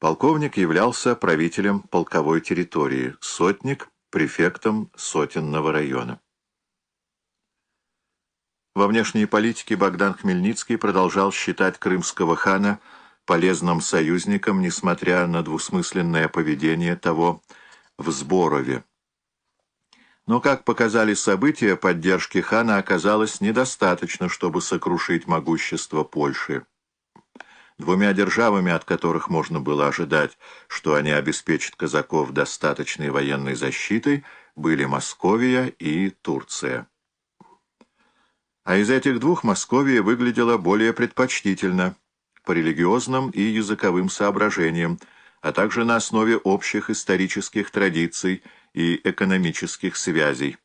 Полковник являлся правителем полковой территории, сотник — префектом сотенного района. Во внешней политике Богдан Хмельницкий продолжал считать крымского хана полезным союзником, несмотря на двусмысленное поведение того в Сборове. Но, как показали события, поддержки хана оказалось недостаточно, чтобы сокрушить могущество Польши. Двумя державами, от которых можно было ожидать, что они обеспечат казаков достаточной военной защитой, были Московия и Турция. А из этих двух Московия выглядела более предпочтительно по религиозным и языковым соображениям, а также на основе общих исторических традиций и экономических связей.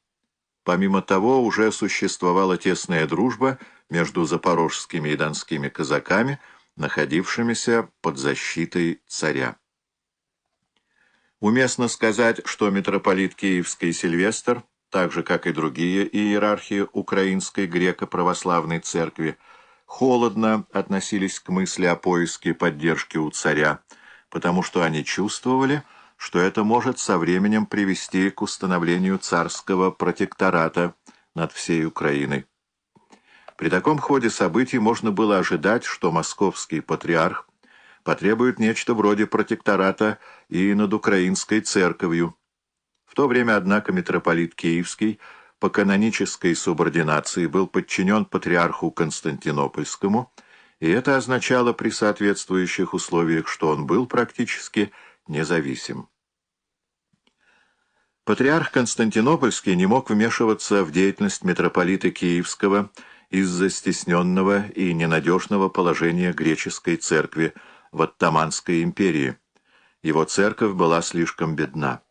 Помимо того, уже существовала тесная дружба между запорожскими и донскими казаками – находившимися под защитой царя. Уместно сказать, что митрополит Киевский Сильвестр, так же, как и другие иерархии Украинской греко-православной церкви, холодно относились к мысли о поиске поддержки у царя, потому что они чувствовали, что это может со временем привести к установлению царского протектората над всей Украиной. При таком ходе событий можно было ожидать, что московский патриарх потребует нечто вроде протектората и над украинской церковью. В то время, однако, митрополит Киевский по канонической субординации был подчинен патриарху Константинопольскому, и это означало при соответствующих условиях, что он был практически независим. Патриарх Константинопольский не мог вмешиваться в деятельность митрополита Киевского из-за стесненного и ненадежного положения греческой церкви в Оттаманской империи. Его церковь была слишком бедна.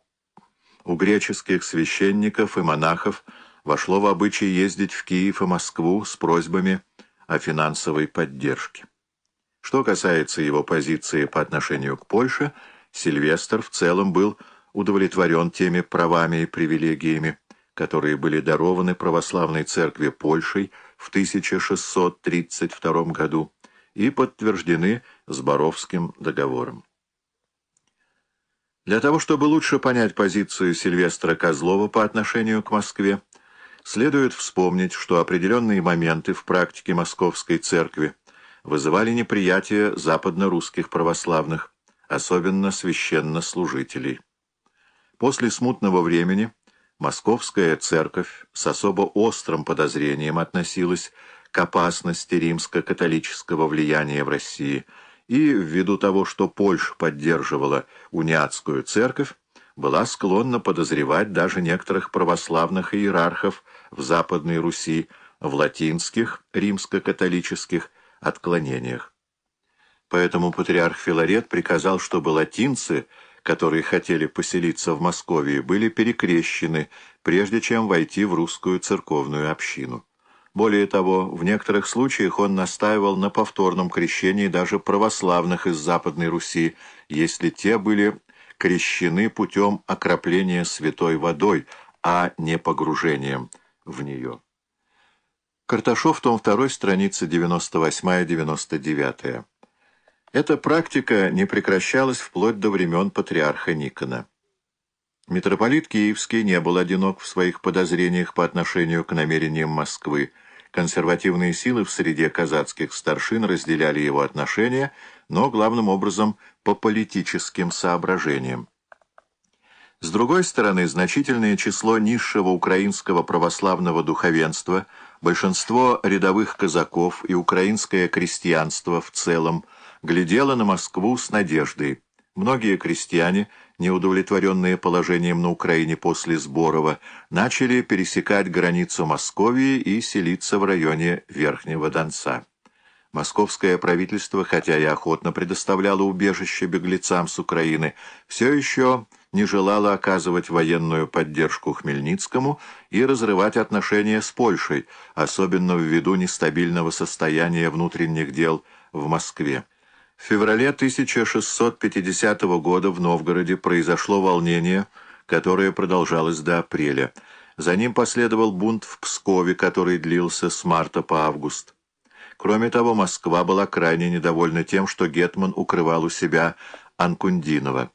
У греческих священников и монахов вошло в обычай ездить в Киев и Москву с просьбами о финансовой поддержке. Что касается его позиции по отношению к Польше, Сильвестр в целом был удовлетворен теми правами и привилегиями, которые были дарованы православной церкви Польшей в 1632 году и подтверждены Сборовским договором. Для того, чтобы лучше понять позицию Сильвестра Козлова по отношению к Москве, следует вспомнить, что определенные моменты в практике Московской церкви вызывали неприятие западно-русских православных, особенно священнослужителей. После смутного времени Московская церковь с особо острым подозрением относилась к опасности римско-католического влияния в России и, ввиду того, что Польша поддерживала униатскую церковь, была склонна подозревать даже некоторых православных иерархов в Западной Руси в латинских римско-католических отклонениях. Поэтому патриарх Филарет приказал, чтобы латинцы – которые хотели поселиться в Москве, были перекрещены, прежде чем войти в русскую церковную общину. Более того, в некоторых случаях он настаивал на повторном крещении даже православных из Западной Руси, если те были крещены путем окропления святой водой, а не погружением в нее. Карташов, том 2, страница 98-99. Эта практика не прекращалась вплоть до времен патриарха Никона. Митрополит Киевский не был одинок в своих подозрениях по отношению к намерениям Москвы. Консервативные силы в среде казацких старшин разделяли его отношения, но главным образом по политическим соображениям. С другой стороны, значительное число низшего украинского православного духовенства, большинство рядовых казаков и украинское крестьянство в целом – глядела на Москву с надеждой. Многие крестьяне, неудовлетворенные положением на Украине после Сборова, начали пересекать границу Московии и селиться в районе Верхнего Донца. Московское правительство, хотя и охотно предоставляло убежище беглецам с Украины, все еще не желало оказывать военную поддержку Хмельницкому и разрывать отношения с Польшей, особенно ввиду нестабильного состояния внутренних дел в Москве. В феврале 1650 года в Новгороде произошло волнение, которое продолжалось до апреля. За ним последовал бунт в Пскове, который длился с марта по август. Кроме того, Москва была крайне недовольна тем, что Гетман укрывал у себя Анкундинова.